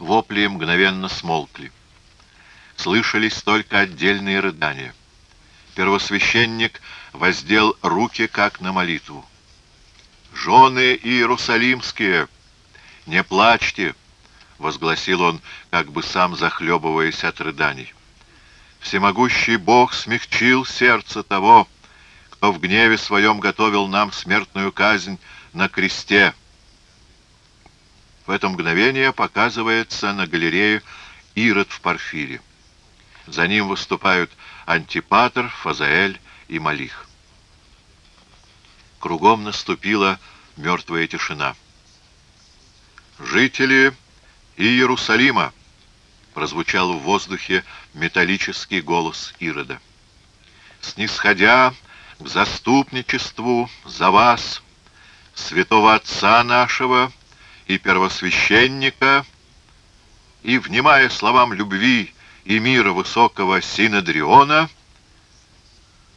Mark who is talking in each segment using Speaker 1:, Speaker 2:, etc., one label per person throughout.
Speaker 1: Вопли мгновенно смолкли. Слышались только отдельные рыдания. Первосвященник воздел руки, как на молитву. «Жены иерусалимские, не плачьте!» — возгласил он, как бы сам захлебываясь от рыданий. «Всемогущий Бог смягчил сердце того, кто в гневе своем готовил нам смертную казнь на кресте». В это мгновение показывается на галерее Ирод в Порфире. За ним выступают Антипатр, Фазаэль и Малих. Кругом наступила мертвая тишина. «Жители Иерусалима!» — прозвучал в воздухе металлический голос Ирода. «Снисходя к заступничеству за вас, святого Отца нашего и первосвященника, и, внимая словам любви и мира высокого Синодриона,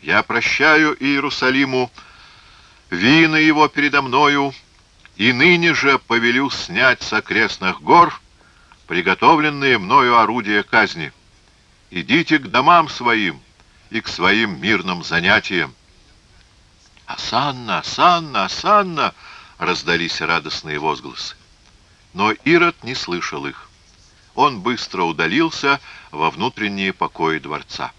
Speaker 1: я прощаю Иерусалиму вины его передо мною, и ныне же повелю снять с окрестных гор приготовленные мною орудия казни. Идите к домам своим и к своим мирным занятиям. «Асанна! Асанна! Асанна!» — раздались радостные возгласы. Но Ирод не слышал их. Он быстро удалился во внутренние покои дворца.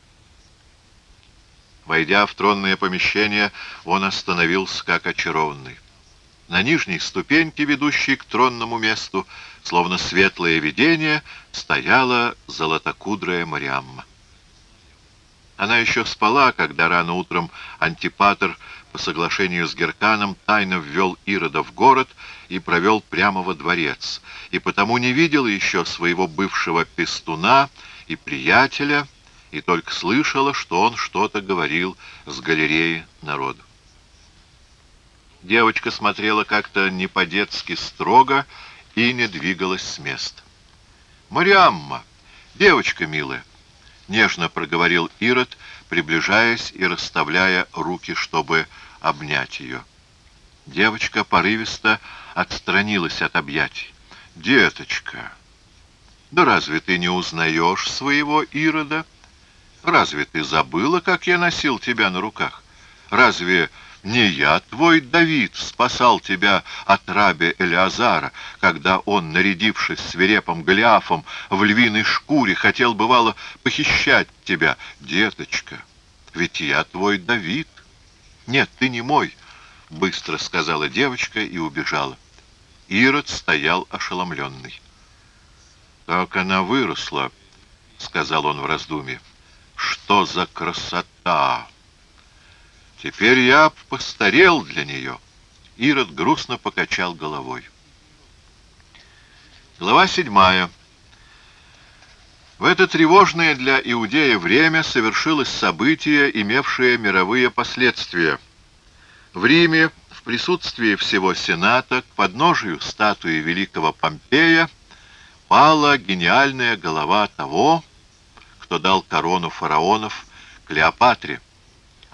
Speaker 1: Войдя в тронное помещение, он остановился как очарованный. На нижней ступеньке, ведущей к тронному месту, словно светлое видение, стояла золотокудрая Мариамма. Она еще спала, когда рано утром Антипатр по соглашению с Герканом тайно ввел Ирода в город и провел прямо во дворец, и потому не видела еще своего бывшего пестуна и приятеля, и только слышала, что он что-то говорил с галереи народу. Девочка смотрела как-то не по-детски строго и не двигалась с места. «Мариамма, девочка милая!» — нежно проговорил Ирод, приближаясь и расставляя руки, чтобы обнять ее. Девочка порывисто отстранилась от объятий. «Деточка, да разве ты не узнаешь своего Ирода?» Разве ты забыла, как я носил тебя на руках? Разве не я, твой Давид, спасал тебя от раби Элиазара, когда он, нарядившись свирепым Голиафом в львиной шкуре, хотел, бывало, похищать тебя, деточка? Ведь я твой Давид. Нет, ты не мой, — быстро сказала девочка и убежала. Ирод стоял ошеломленный. «Как она выросла!» — сказал он в раздумье. Что за красота! Теперь я постарел для нее. Ирод грустно покачал головой. Глава седьмая. В это тревожное для Иудея время совершилось событие, имевшее мировые последствия. В Риме, в присутствии всего Сената, к подножию статуи великого Помпея, пала гениальная голова того, что дал корону фараонов Клеопатре,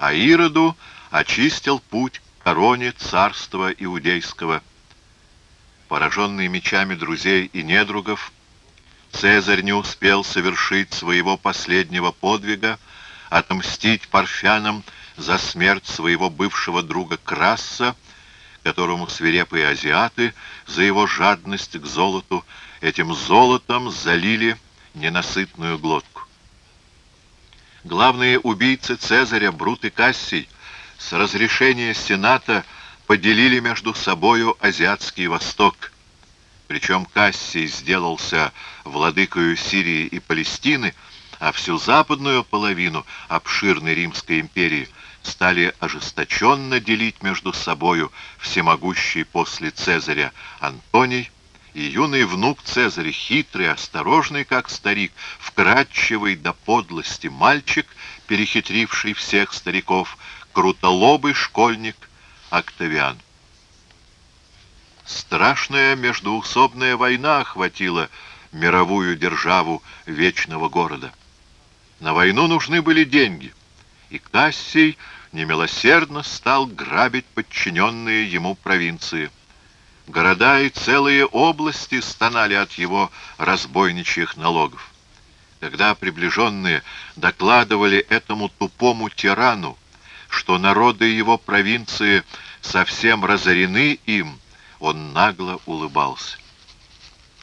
Speaker 1: а Ироду очистил путь к короне царства иудейского. Пораженный мечами друзей и недругов, Цезарь не успел совершить своего последнего подвига, отомстить парфянам за смерть своего бывшего друга Краса, которому свирепые азиаты за его жадность к золоту этим золотом залили ненасытную глотку. Главные убийцы Цезаря, Брут и Кассий, с разрешения Сената поделили между собою Азиатский Восток. Причем Кассий сделался владыкою Сирии и Палестины, а всю западную половину обширной Римской империи стали ожесточенно делить между собою всемогущий после Цезаря Антоний, и юный внук Цезаря, хитрый, осторожный, как старик, вкрадчивый до подлости мальчик, перехитривший всех стариков, крутолобый школьник Октавиан. Страшная междуусобная война охватила мировую державу вечного города. На войну нужны были деньги, и Кассий немилосердно стал грабить подчиненные ему провинции – Города и целые области стонали от его разбойничьих налогов. Когда приближенные докладывали этому тупому тирану, что народы его провинции совсем разорены им, он нагло улыбался.